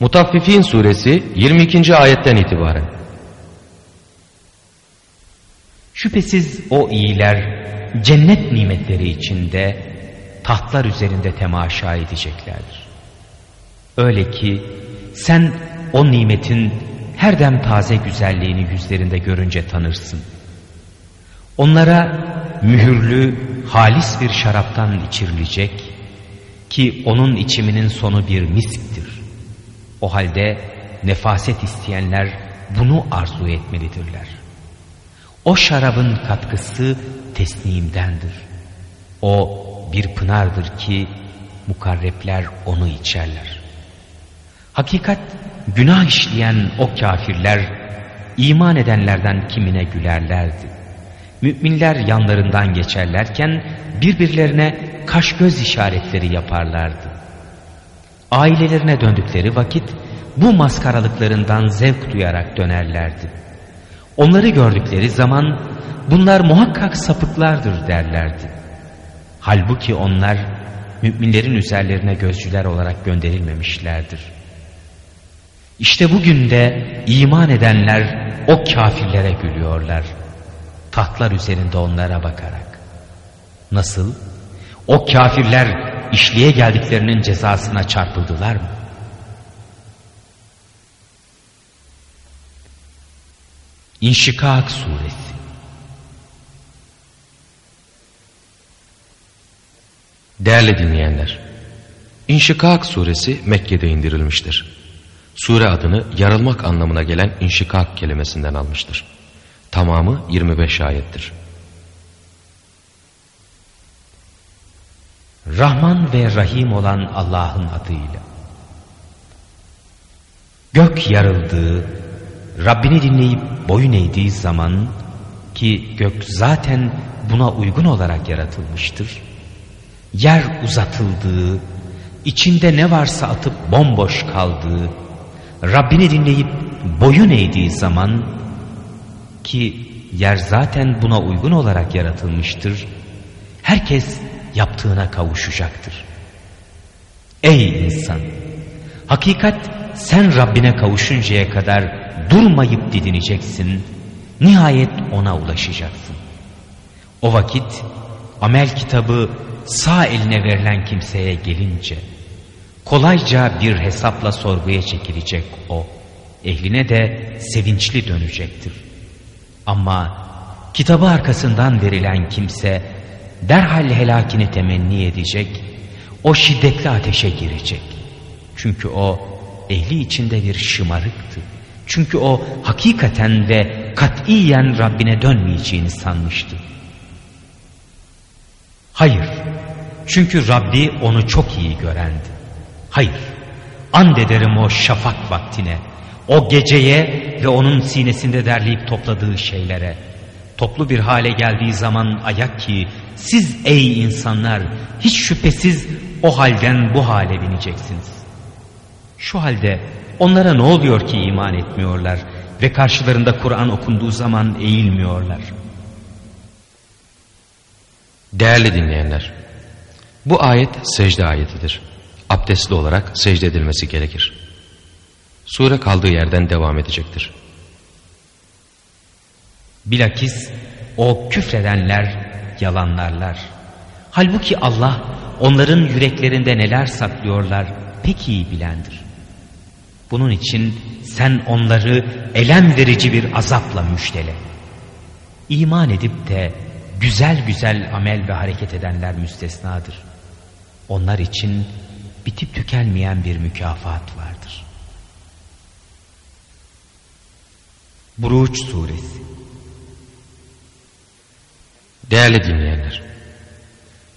Mutaffifin suresi 22. ayetten itibaren. Şüphesiz o iyiler cennet nimetleri içinde tahtlar üzerinde temaşa edeceklerdir. Öyle ki sen o nimetin her dem taze güzelliğini yüzlerinde görünce tanırsın. Onlara mühürlü, halis bir şaraptan içirilecek ki onun içiminin sonu bir misktir. O halde nefaset isteyenler bunu arzu etmelidirler. O şarabın katkısı teslimdendir. O bir pınardır ki mukarrepler onu içerler. Hakikat günah işleyen o kafirler iman edenlerden kimine gülerlerdi. Müminler yanlarından geçerlerken birbirlerine kaş göz işaretleri yaparlardı. Ailelerine döndükleri vakit bu maskaralıklarından zevk duyarak dönerlerdi. Onları gördükleri zaman bunlar muhakkak sapıklardır derlerdi. Halbuki onlar müminlerin üzerlerine gözcüler olarak gönderilmemişlerdir. İşte bugün de iman edenler o kafirlere gülüyorlar. Tahtlar üzerinde onlara bakarak. Nasıl? O kafirler işliğe geldiklerinin cezasına çarpıldılar mı? İnşikak Suresi Değerli dinleyenler, İnşikak suresi Mekke'de indirilmiştir. Sure adını yarılmak anlamına gelen inşikak kelimesinden almıştır. Tamamı 25 ayettir. Rahman ve Rahim olan Allah'ın adıyla. Gök yarıldığı, Rabbini dinleyip boyun eğdiği zaman ki gök zaten buna uygun olarak yaratılmıştır. Yer uzatıldığı, içinde ne varsa atıp bomboş kaldığı, Rabbini dinleyip boyun eğdiği zaman ki yer zaten buna uygun olarak yaratılmıştır. Herkes yaptığına kavuşacaktır. Ey insan! Hakikat sen Rabbine kavuşuncaya kadar durmayıp didineceksin. Nihayet ona ulaşacaksın. O vakit amel kitabı sağ eline verilen kimseye gelince kolayca bir hesapla sorguya çekilecek o. Ehline de sevinçli dönecektir. Ama kitabı arkasından verilen kimse derhal helakini temenni edecek, o şiddetli ateşe girecek. Çünkü o ehli içinde bir şımarıktı. Çünkü o hakikaten ve katiyen Rabbine dönmeyeceğini sanmıştı. Hayır, çünkü Rabbi onu çok iyi görendi. Hayır, and ederim o şafak vaktine, o geceye ve onun sinesinde derleyip topladığı şeylere. Toplu bir hale geldiği zaman ayak ki siz ey insanlar hiç şüphesiz o halden bu hale bineceksiniz. Şu halde onlara ne oluyor ki iman etmiyorlar ve karşılarında Kur'an okunduğu zaman eğilmiyorlar. Değerli dinleyenler, bu ayet secde ayetidir. Abdestli olarak secde edilmesi gerekir. Sure kaldığı yerden devam edecektir. Bilakis o küfredenler yalanlarlar. Halbuki Allah onların yüreklerinde neler saklıyorlar pek iyi bilendir. Bunun için sen onları elem verici bir azapla müştele. İman edip de güzel güzel amel ve hareket edenler müstesnadır. Onlar için bitip tükenmeyen bir mükafat vardır. Buruç Suresi Değerli dinleyenler,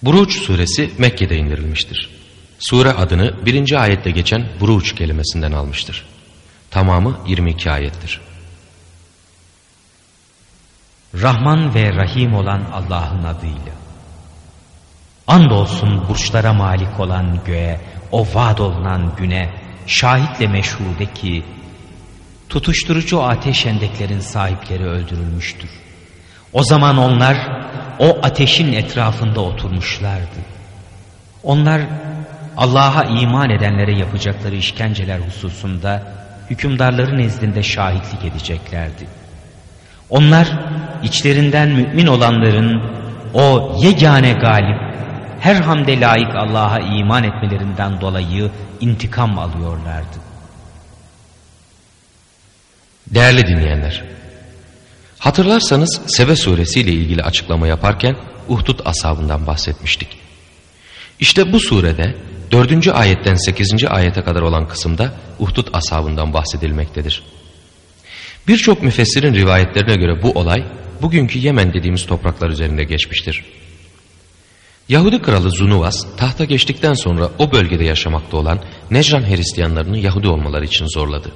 Buruç suresi Mekke'de indirilmiştir. Sure adını birinci ayette geçen Buruç kelimesinden almıştır. Tamamı 22 ayettir. Rahman ve Rahim olan Allah'ın adıyla. Andolsun burçlara malik olan göğe, o vaad olunan güne, şahitle meşhude ki, tutuşturucu ateş endeklerin sahipleri öldürülmüştür. O zaman onlar o ateşin etrafında oturmuşlardı. Onlar Allah'a iman edenlere yapacakları işkenceler hususunda hükümdarların nezdinde şahitlik edeceklerdi. Onlar içlerinden mümin olanların o yegane galip, her hamde layık Allah'a iman etmelerinden dolayı intikam alıyorlardı. Değerli dinleyenler, hatırlarsanız Sebe suresiyle ilgili açıklama yaparken Uhdud ashabından bahsetmiştik. İşte bu surede 4. ayetten 8. ayete kadar olan kısımda Uhdud ashabından bahsedilmektedir. Birçok müfessirin rivayetlerine göre bu olay bugünkü Yemen dediğimiz topraklar üzerinde geçmiştir. Yahudi kralı Zunuvas tahta geçtikten sonra o bölgede yaşamakta olan Necran Hristiyanlarını Yahudi olmaları için zorladı.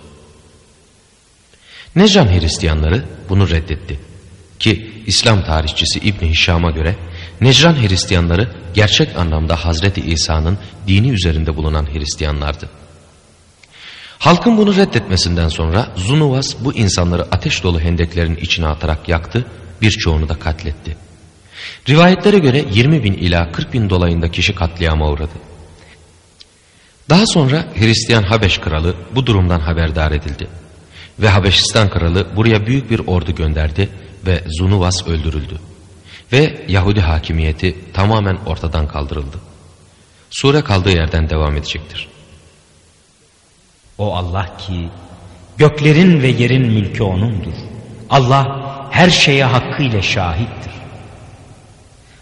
Necran Hristiyanları bunu reddetti. Ki İslam tarihçisi İbni Hişam'a göre Necran Hristiyanları gerçek anlamda Hazreti İsa'nın dini üzerinde bulunan Hristiyanlardı. Halkın bunu reddetmesinden sonra Zunuvas bu insanları ateş dolu hendeklerin içine atarak yaktı, birçoğunu da katletti. Rivayetlere göre 20 bin ila 40 bin dolayında kişi katliama uğradı. Daha sonra Hristiyan Habeş kralı bu durumdan haberdar edildi. Ve Habeşistan kralı buraya büyük bir ordu gönderdi ve Zunuvas öldürüldü. Ve Yahudi hakimiyeti tamamen ortadan kaldırıldı. Sure kaldığı yerden devam edecektir. O Allah ki göklerin ve yerin mülkü O'nundur. Allah her şeye hakkıyla şahittir.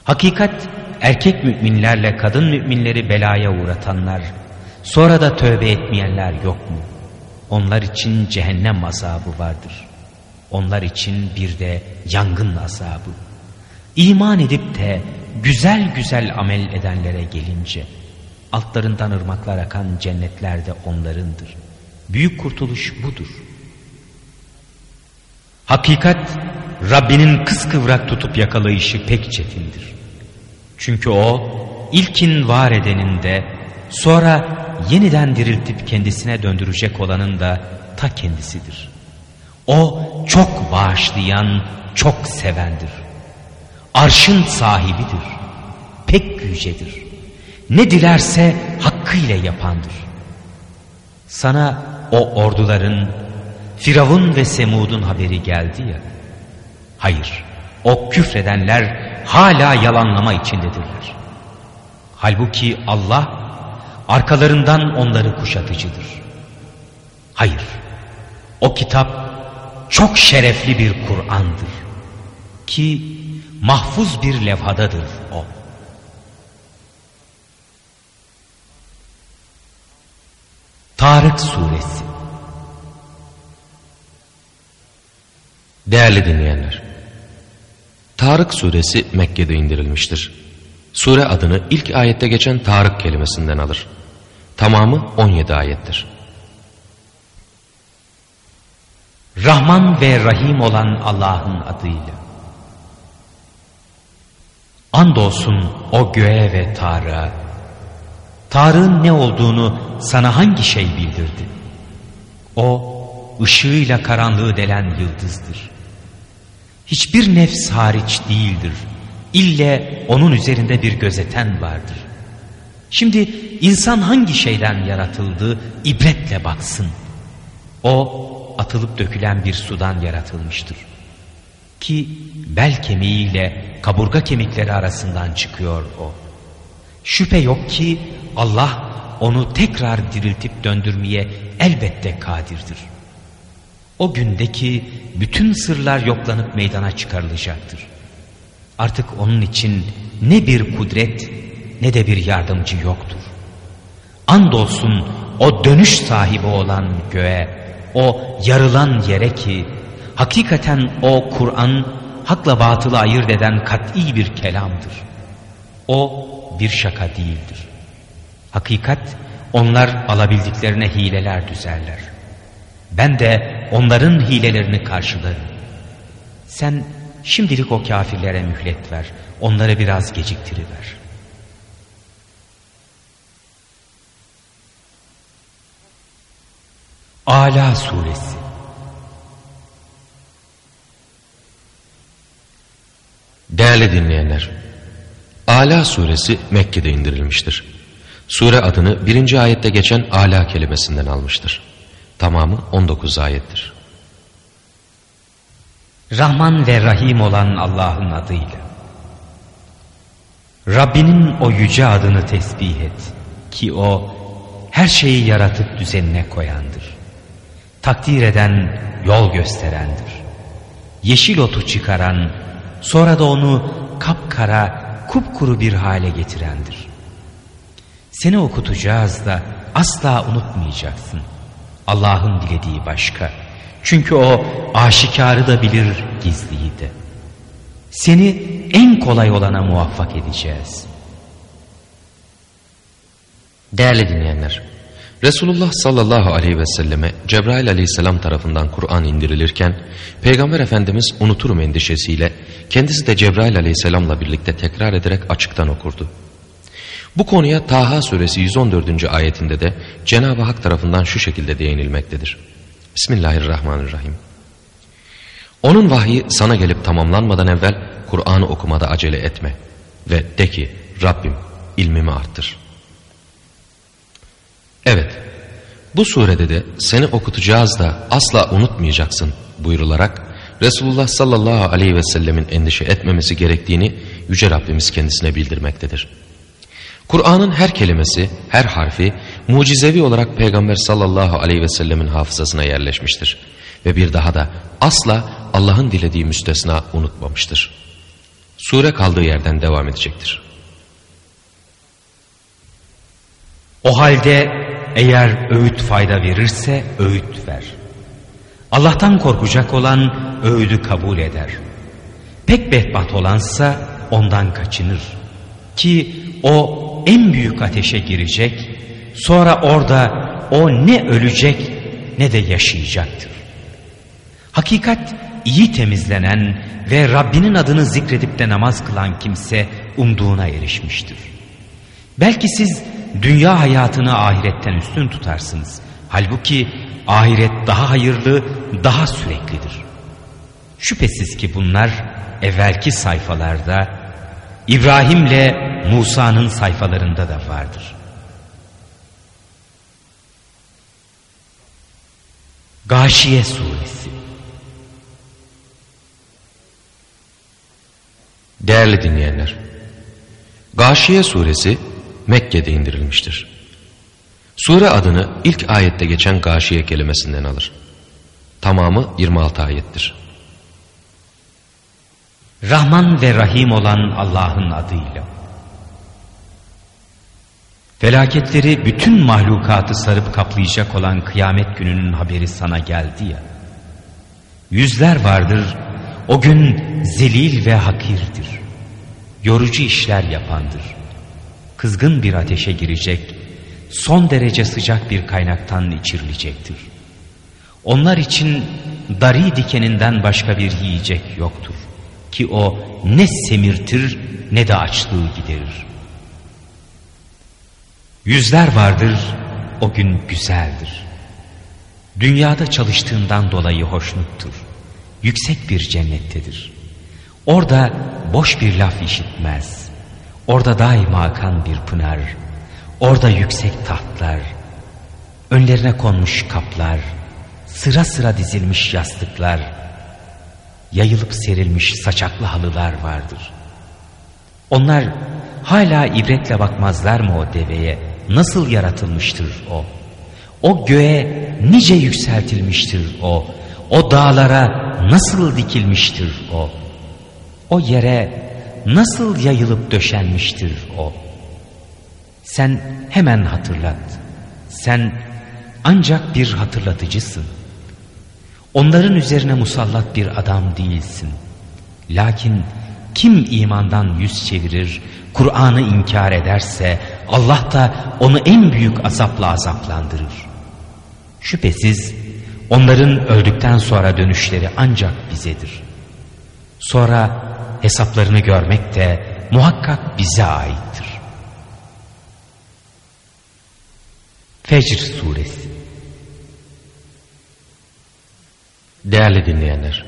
Hakikat erkek müminlerle kadın müminleri belaya uğratanlar, sonra da tövbe etmeyenler yok mu? Onlar için cehennem azabı vardır. Onlar için bir de yangın azabı. İman edip de güzel güzel amel edenlere gelince, altlarından ırmaklar akan cennetler de onlarındır. Büyük kurtuluş budur. Hakikat Rabbinin kıskıvrak tutup yakalayışı pek çetindir. Çünkü o ilkin var edenin de sonra yeniden diriltip kendisine döndürecek olanın da ta kendisidir. O çok bağışlayan, çok sevendir. Arşın sahibidir. Pek yücedir. Ne dilerse hakkıyla yapandır. Sana o orduların Firavun ve Semud'un haberi geldi ya. Hayır, o küfredenler hala yalanlama içindedirler. Halbuki Allah arkalarından onları kuşatıcıdır. Hayır, o kitap çok şerefli bir Kur'an'dır. Ki mahfuz bir levhadadır o. Tarık Suresi Değerli dinleyenler, Tarık suresi Mekke'de indirilmiştir. Sure adını ilk ayette geçen Tarık kelimesinden alır. Tamamı 17 ayettir. Rahman ve Rahim olan Allah'ın adıyla. Andolsun o göğe ve Tarık'a. Tarık'ın ne olduğunu sana hangi şey bildirdi? O ışığıyla karanlığı delen yıldızdır. Hiçbir nefs hariç değildir. İlle onun üzerinde bir gözeten vardır. Şimdi insan hangi şeyden yaratıldı ibretle baksın. O atılıp dökülen bir sudan yaratılmıştır. Ki bel kemiğiyle kaburga kemikleri arasından çıkıyor o. Şüphe yok ki Allah onu tekrar diriltip döndürmeye elbette kadirdir. O gündeki bütün sırlar yoklanıp meydana çıkarılacaktır. Artık onun için ne bir kudret ne de bir yardımcı yoktur. Andolsun o dönüş sahibi olan göğe, o yarılan yere ki hakikaten o Kur'an hakla batılı ayırt eden kat'i bir kelamdır. O bir şaka değildir. Hakikat onlar alabildiklerine hileler düzerler. Ben de onların hilelerini karşılarım. Sen şimdilik o kafirlere mühlet ver. Onları biraz geciktiriver. Ala Suresi Değerli dinleyenler, Ala suresi Mekke'de indirilmiştir. Sure adını birinci ayette geçen ala kelimesinden almıştır. Tamamı 19 ayettir. Rahman ve Rahim olan Allah'ın adıyla. Rabbinin o yüce adını tesbih et ki o her şeyi yaratıp düzenine koyandır. Takdir eden, yol gösterendir. Yeşil otu çıkaran, sonra da onu kapkara, kupkuru bir hale getirendir. Seni okutacağız da asla unutmayacaksın. Allah'ın dilediği başka. Çünkü o aşikarı da bilir, gizliyi de. Seni en kolay olana muvaffak edeceğiz. Değerli dinleyenler, Resulullah sallallahu aleyhi ve selleme Cebrail aleyhisselam tarafından Kur'an indirilirken Peygamber Efendimiz unuturum endişesiyle kendisi de Cebrail aleyhisselamla birlikte tekrar ederek açıktan okurdu. Bu konuya Taha suresi 114. ayetinde de Cenab-ı Hak tarafından şu şekilde değinilmektedir. Bismillahirrahmanirrahim. Onun vahyi sana gelip tamamlanmadan evvel Kur'an'ı okumada acele etme ve de ki Rabbim ilmimi arttır. Evet bu surede de seni okutacağız da asla unutmayacaksın buyrularak Resulullah sallallahu aleyhi ve sellemin endişe etmemesi gerektiğini Yüce Rabbimiz kendisine bildirmektedir. Kur'an'ın her kelimesi, her harfi mucizevi olarak Peygamber sallallahu aleyhi ve sellemin hafızasına yerleşmiştir. Ve bir daha da asla Allah'ın dilediği müstesna unutmamıştır. Sure kaldığı yerden devam edecektir. O halde eğer öğüt fayda verirse öğüt ver. Allah'tan korkacak olan öğüdü kabul eder. Pek behbat olansa ondan kaçınır. Ki o en büyük ateşe girecek, sonra orada o ne ölecek ne de yaşayacaktır. Hakikat iyi temizlenen ve Rabbinin adını zikredip de namaz kılan kimse umduğuna erişmiştir. Belki siz dünya hayatını ahiretten üstün tutarsınız. Halbuki ahiret daha hayırlı, daha süreklidir. Şüphesiz ki bunlar evvelki sayfalarda İbrahim'le Musa'nın sayfalarında da vardır. Gâşiye Suresi Değerli dinleyenler, Gâşiye Suresi Mekke'de indirilmiştir. Sure adını ilk ayette geçen gâşiye kelimesinden alır. Tamamı 26 ayettir. Rahman ve Rahim olan Allah'ın adıyla. Felaketleri bütün mahlukatı sarıp kaplayacak olan kıyamet gününün haberi sana geldi ya. Yüzler vardır, o gün zelil ve hakirdir. Yorucu işler yapandır. Kızgın bir ateşe girecek, son derece sıcak bir kaynaktan içirilecektir. Onlar için dari dikeninden başka bir yiyecek yoktur. Ki o ne semirtir ne de açlığı giderir. Yüzler vardır, o gün güzeldir. Dünyada çalıştığından dolayı hoşnuttur. Yüksek bir cennettedir. Orada boş bir laf işitmez. Orada daima akan bir pınar. Orada yüksek tahtlar. Önlerine konmuş kaplar. Sıra sıra dizilmiş yastıklar. Yayılıp serilmiş saçaklı halılar vardır. Onlar hala ibretle bakmazlar mı o deveye? Nasıl yaratılmıştır o? O göğe nice yükseltilmiştir o. O dağlara nasıl dikilmiştir o. O yere nasıl yayılıp döşenmiştir o. Sen hemen hatırlat. Sen ancak bir hatırlatıcısın. Onların üzerine musallat bir adam değilsin. Lakin kim imandan yüz çevirir, Kur'an'ı inkar ederse Allah da onu en büyük azapla azaplandırır. Şüphesiz onların öldükten sonra dönüşleri ancak bizedir. Sonra hesaplarını görmek de muhakkak bize aittir. Fecr Suresi Değerli dinleyenler,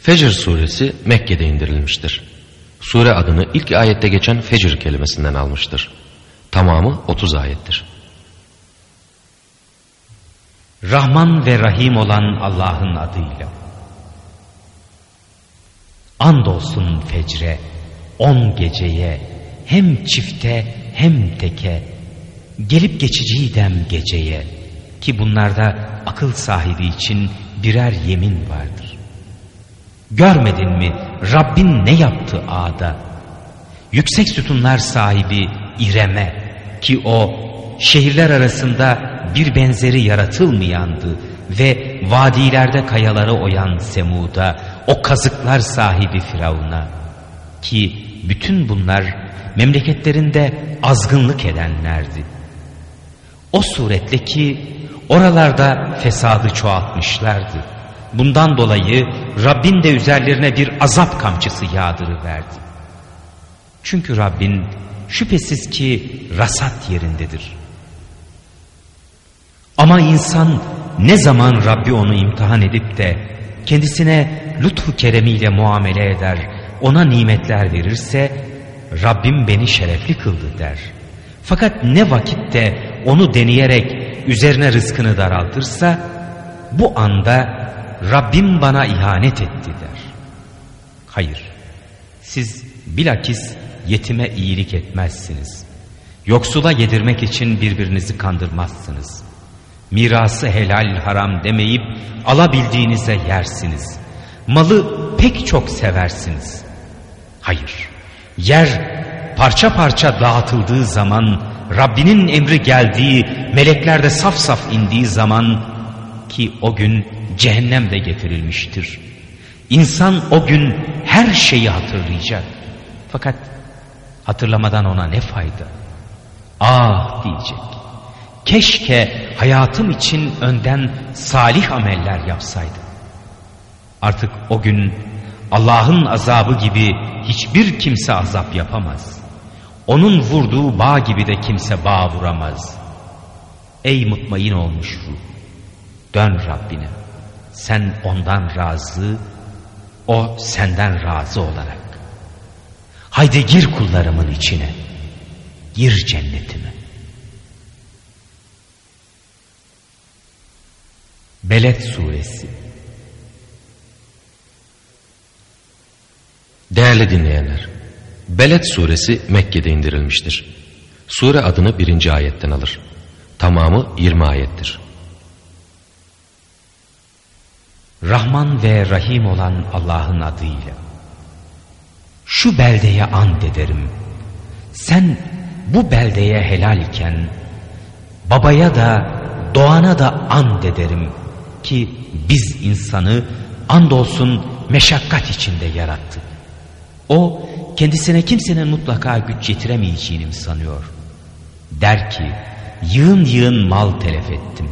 Fecr suresi Mekke'de indirilmiştir. Sure adını ilk ayette geçen fecr kelimesinden almıştır. Tamamı 30 ayettir. Rahman ve Rahim olan Allah'ın adıyla. Andolsun fecre, on geceye, hem çifte hem teke, gelip geçici dem geceye ki bunlarda akıl sahibi için birer yemin vardır. Görmedin mi Rabbin ne yaptı ağda? Yüksek sütunlar sahibi İrem'e ki o şehirler arasında bir benzeri yaratılmayandı ve vadilerde kayaları oyan Semud'a, o kazıklar sahibi Firavun'a ki bütün bunlar memleketlerinde azgınlık edenlerdi. O suretle ki oralarda fesadı çoğaltmışlardı. Bundan dolayı Rabbin de üzerlerine bir azap kamçısı yağdırıverdi. Çünkü Rabbin şüphesiz ki rasat yerindedir. Ama insan ne zaman Rabbi onu imtihan edip de kendisine lütfu keremiyle muamele eder, ona nimetler verirse Rabbim beni şerefli kıldı der. Fakat ne vakitte onu deneyerek üzerine rızkını daraltırsa bu anda Rabbim bana ihanet etti der. Hayır, siz bilakis yetime iyilik etmezsiniz. Yoksula yedirmek için birbirinizi kandırmazsınız. Mirası helal haram demeyip alabildiğinize yersiniz. Malı pek çok seversiniz. Hayır, yer parça parça dağıtıldığı zaman, Rabbinin emri geldiği, melekler de saf saf indiği zaman ki o gün cehennem de getirilmiştir. İnsan o gün her şeyi hatırlayacak. Fakat hatırlamadan ona ne fayda? Ah diyecek. Keşke hayatım için önden salih ameller yapsaydım. Artık o gün Allah'ın azabı gibi hiçbir kimse azap yapamaz. Onun vurduğu bağ gibi de kimse bağ vuramaz. Ey mutmain olmuş ruh, dön Rabbine. Sen ondan razı, o senden razı olarak. Haydi gir kullarımın içine, gir cennetime. Beled Suresi Değerli dinleyenler, Beled suresi Mekke'de indirilmiştir. Sure adını birinci ayetten alır. Tamamı 20 ayettir. Rahman ve Rahim olan Allah'ın adıyla. Şu beldeye and ederim. Sen bu beldeye helal iken babaya da doğana da and ederim ki biz insanı andolsun meşakkat içinde yarattık. O kendisine kimsenin mutlaka güç yetiremeyeceğini mi sanıyor? Der ki yığın yığın mal telef ettim.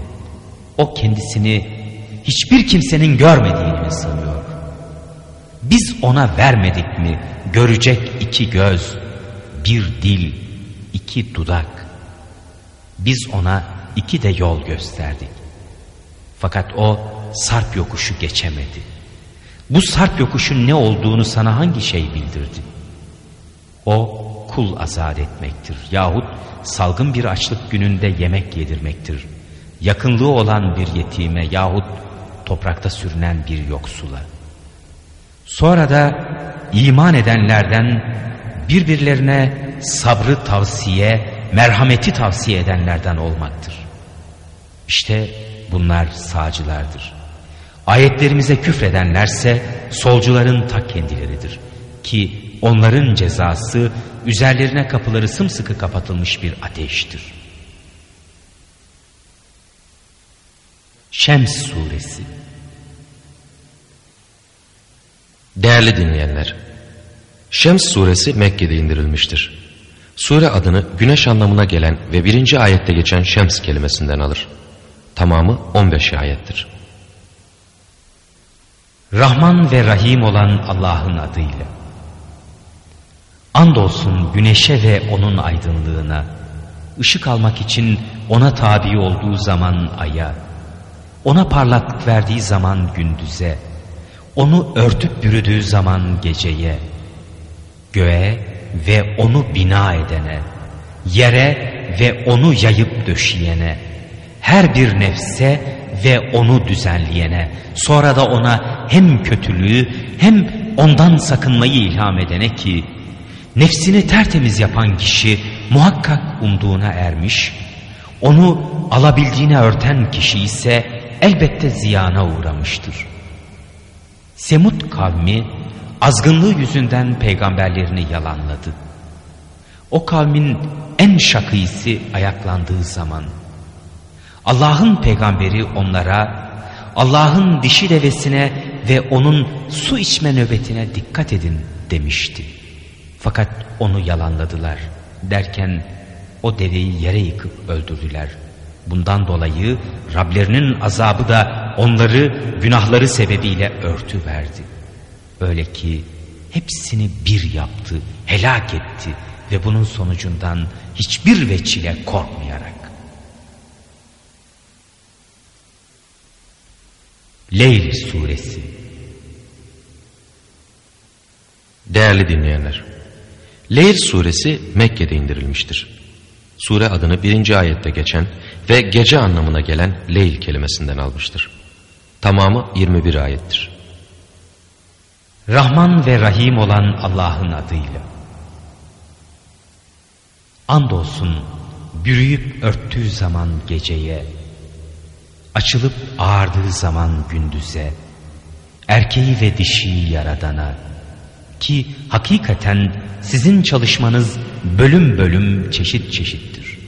O kendisini hiçbir kimsenin görmediğini mi sanıyor? Biz ona vermedik mi görecek iki göz, bir dil, iki dudak. Biz ona iki de yol gösterdik. Fakat o sarp yokuşu geçemedi. Bu sarp yokuşun ne olduğunu sana hangi şey bildirdi? O kul azat etmektir yahut salgın bir açlık gününde yemek yedirmektir. Yakınlığı olan bir yetime yahut toprakta sürünen bir yoksula. Sonra da iman edenlerden birbirlerine sabrı tavsiye, merhameti tavsiye edenlerden olmaktır. İşte bunlar sağcılardır. Ayetlerimize küfredenlerse solcuların ta kendileridir. Ki onların cezası üzerlerine kapıları sımsıkı kapatılmış bir ateştir. Şems Suresi Değerli dinleyenler, Şems suresi Mekke'de indirilmiştir. Sure adını güneş anlamına gelen ve birinci ayette geçen Şems kelimesinden alır. Tamamı 15 ayettir. Rahman ve Rahim olan Allah'ın adıyla. Andolsun güneşe ve onun aydınlığına, ışık almak için ona tabi olduğu zaman aya, ona parlaklık verdiği zaman gündüze, onu örtüp bürüdüğü zaman geceye, göğe ve onu bina edene, yere ve onu yayıp döşeyene, her bir nefse ve onu düzenleyene, sonra da ona hem kötülüğü hem ondan sakınmayı ilham edene ki, nefsini tertemiz yapan kişi muhakkak umduğuna ermiş, onu alabildiğine örten kişi ise elbette ziyana uğramıştır. Semut kavmi azgınlığı yüzünden peygamberlerini yalanladı. O kavmin en şakıysı ayaklandığı zaman Allah'ın peygamberi onlara Allah'ın dişi devesine ve onun su içme nöbetine dikkat edin demişti. Fakat onu yalanladılar derken o deveyi yere yıkıp öldürdüler. Bundan dolayı Rablerinin azabı da onları günahları sebebiyle örtü verdi. Öyle ki hepsini bir yaptı, helak etti ve bunun sonucundan hiçbir veçile korkmayarak. Leyl Suresi Değerli dinleyenler, Leyl Suresi Mekke'de indirilmiştir. Sure adını birinci ayette geçen ve gece anlamına gelen Leyl kelimesinden almıştır. Tamamı 21 ayettir. Rahman ve Rahim olan Allah'ın adıyla. Andolsun bürüyüp örttüğü zaman geceye, açılıp ağardığı zaman gündüze, erkeği ve dişiyi yaradana, ki hakikaten sizin çalışmanız bölüm bölüm çeşit çeşittir.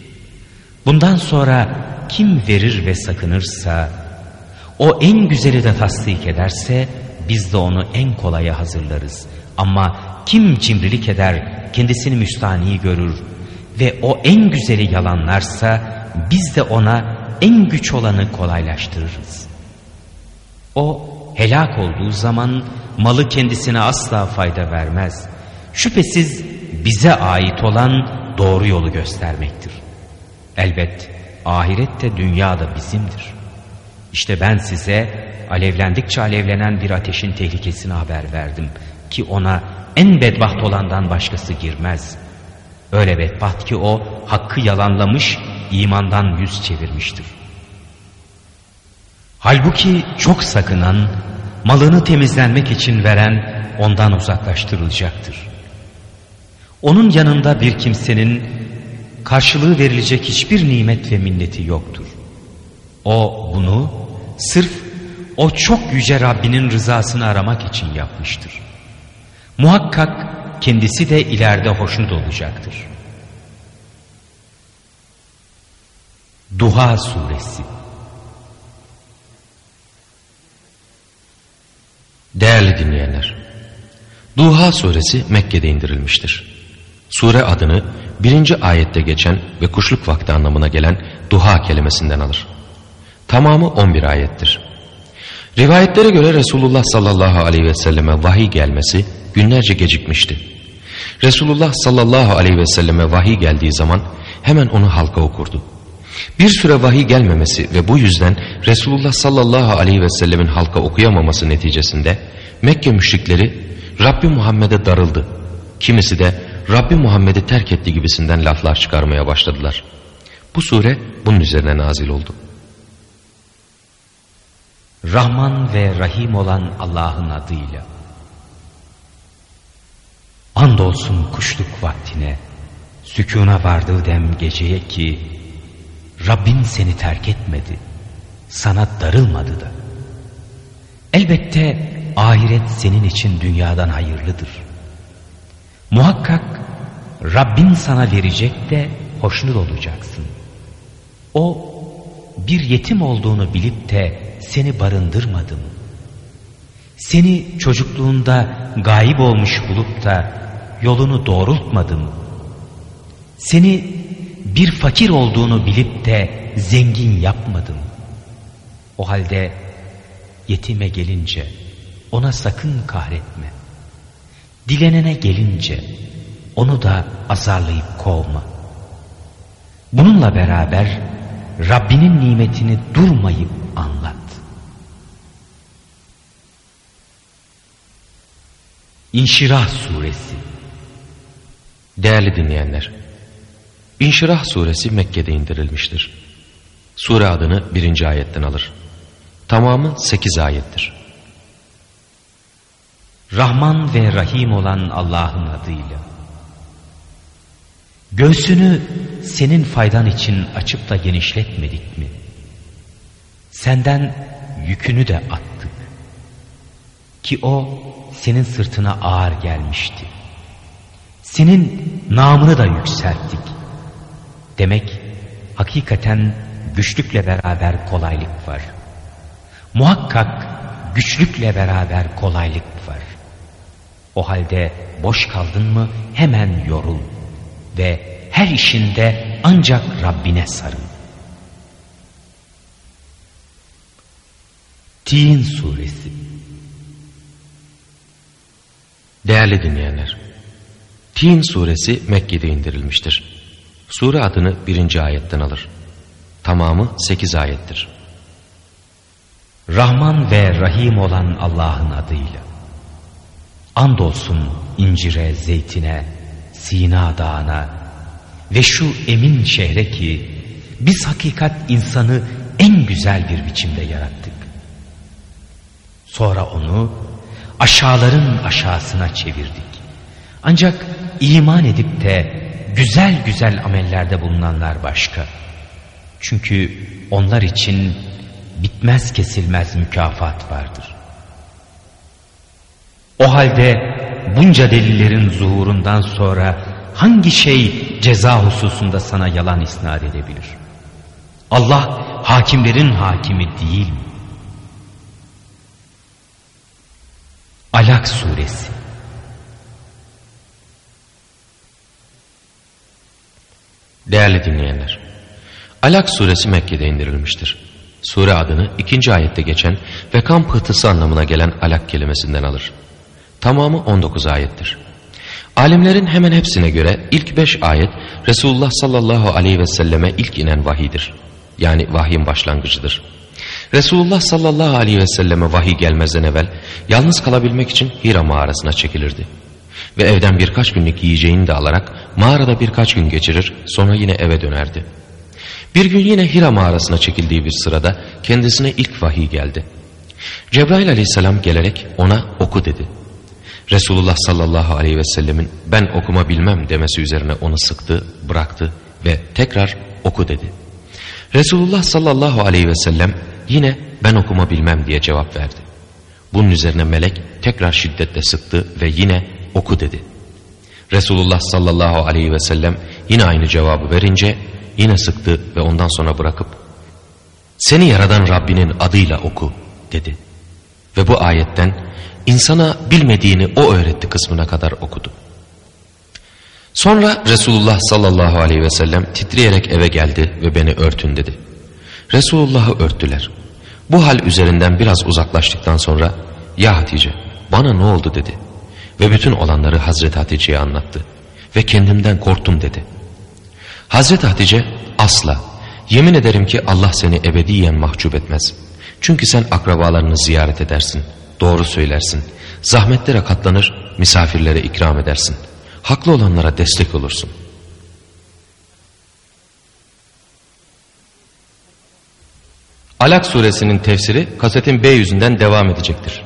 Bundan sonra kim verir ve sakınırsa, o en güzeli de tasdik ederse, biz de onu en kolaya hazırlarız. Ama kim cimrilik eder, kendisini müstani görür ve o en güzeli yalanlarsa, biz de ona en güç olanı kolaylaştırırız. O helak olduğu zaman malı kendisine asla fayda vermez. Şüphesiz bize ait olan doğru yolu göstermektir. Elbet ahiret de dünya da bizimdir. İşte ben size alevlendikçe alevlenen bir ateşin tehlikesini haber verdim ki ona en bedbaht olandan başkası girmez. Öyle bedbaht ki o hakkı yalanlamış, imandan yüz çevirmiştir. Halbuki çok sakınan, malını temizlenmek için veren ondan uzaklaştırılacaktır. Onun yanında bir kimsenin karşılığı verilecek hiçbir nimet ve minneti yoktur. O bunu sırf o çok yüce Rabbinin rızasını aramak için yapmıştır. Muhakkak kendisi de ileride hoşnut olacaktır. Duha Suresi Değerli dinleyenler, Duha suresi Mekke'de indirilmiştir. Sure adını birinci ayette geçen ve kuşluk vakti anlamına gelen duha kelimesinden alır. Tamamı 11 ayettir. Rivayetlere göre Resulullah sallallahu aleyhi ve selleme vahiy gelmesi günlerce gecikmişti. Resulullah sallallahu aleyhi ve selleme vahiy geldiği zaman hemen onu halka okurdu. Bir süre vahiy gelmemesi ve bu yüzden Resulullah sallallahu aleyhi ve sellemin halka okuyamaması neticesinde Mekke müşrikleri Rabbi Muhammed'e darıldı. Kimisi de Rabbi Muhammed'i terk etti gibisinden laflar çıkarmaya başladılar. Bu sure bunun üzerine nazil oldu. Rahman ve Rahim olan Allah'ın adıyla. Andolsun kuşluk vaktine, sükuna vardığı dem geceye ki, Rabbin seni terk etmedi, sana darılmadı da. Elbette ahiret senin için dünyadan hayırlıdır. Muhakkak Rabbin sana verecek de hoşnut olacaksın. O bir yetim olduğunu bilip de seni barındırmadı mı? Seni çocukluğunda gayip olmuş bulup da yolunu doğrultmadı mı? Seni bir fakir olduğunu bilip de zengin yapmadım. O halde yetime gelince ona sakın kahretme. Dilenene gelince onu da azarlayıp kovma. Bununla beraber Rabbinin nimetini durmayıp anlat. İnşirah Suresi Değerli dinleyenler, İnşirah suresi Mekke'de indirilmiştir. Sure adını birinci ayetten alır. Tamamı sekiz ayettir. Rahman ve Rahim olan Allah'ın adıyla. Göğsünü senin faydan için açıp da genişletmedik mi? Senden yükünü de attık. Ki o senin sırtına ağır gelmişti. Senin namını da yükselttik. Demek hakikaten güçlükle beraber kolaylık var. Muhakkak güçlükle beraber kolaylık var. O halde boş kaldın mı hemen yorul ve her işinde ancak Rabbine sarıl. Tin Suresi Değerli dinleyenler, Tin suresi Mekke'de indirilmiştir. Sure adını birinci ayetten alır. Tamamı sekiz ayettir. Rahman ve Rahim olan Allah'ın adıyla. Andolsun incire, zeytine, Sina dağına ve şu emin şehre ki biz hakikat insanı en güzel bir biçimde yarattık. Sonra onu aşağıların aşağısına çevirdik. Ancak iman edip de güzel güzel amellerde bulunanlar başka. Çünkü onlar için bitmez kesilmez mükafat vardır. O halde bunca delillerin zuhurundan sonra hangi şey ceza hususunda sana yalan isnat edebilir? Allah hakimlerin hakimi değil mi? Alak suresi Değerli dinleyenler, Alak suresi Mekke'de indirilmiştir. Sure adını ikinci ayette geçen ve kan pıhtısı anlamına gelen alak kelimesinden alır. Tamamı 19 ayettir. Alimlerin hemen hepsine göre ilk beş ayet Resulullah sallallahu aleyhi ve selleme ilk inen vahidir. Yani vahyin başlangıcıdır. Resulullah sallallahu aleyhi ve selleme vahiy gelmezden evvel yalnız kalabilmek için Hira mağarasına çekilirdi. Ve evden birkaç günlük yiyeceğini de alarak mağarada birkaç gün geçirir sonra yine eve dönerdi. Bir gün yine Hira mağarasına çekildiği bir sırada kendisine ilk vahiy geldi. Cebrail aleyhisselam gelerek ona oku dedi. Resulullah sallallahu aleyhi ve sellemin ben okuma bilmem demesi üzerine onu sıktı, bıraktı ve tekrar oku dedi. Resulullah sallallahu aleyhi ve sellem yine ben okuma bilmem diye cevap verdi. Bunun üzerine melek tekrar şiddetle sıktı ve yine oku dedi. Resulullah sallallahu aleyhi ve sellem yine aynı cevabı verince yine sıktı ve ondan sonra bırakıp seni yaradan Rabbinin adıyla oku dedi. Ve bu ayetten insana bilmediğini o öğretti kısmına kadar okudu. Sonra Resulullah sallallahu aleyhi ve sellem titreyerek eve geldi ve beni örtün dedi. Resulullah'ı örttüler. Bu hal üzerinden biraz uzaklaştıktan sonra ya Hatice bana ne oldu dedi. Ve bütün olanları Hazreti Hatice'ye anlattı. Ve kendimden korktum dedi. Hazreti Hatice asla yemin ederim ki Allah seni ebediyen mahcup etmez. Çünkü sen akrabalarını ziyaret edersin, doğru söylersin, zahmetlere katlanır, misafirlere ikram edersin. Haklı olanlara destek olursun. Alak suresinin tefsiri kasetin B yüzünden devam edecektir.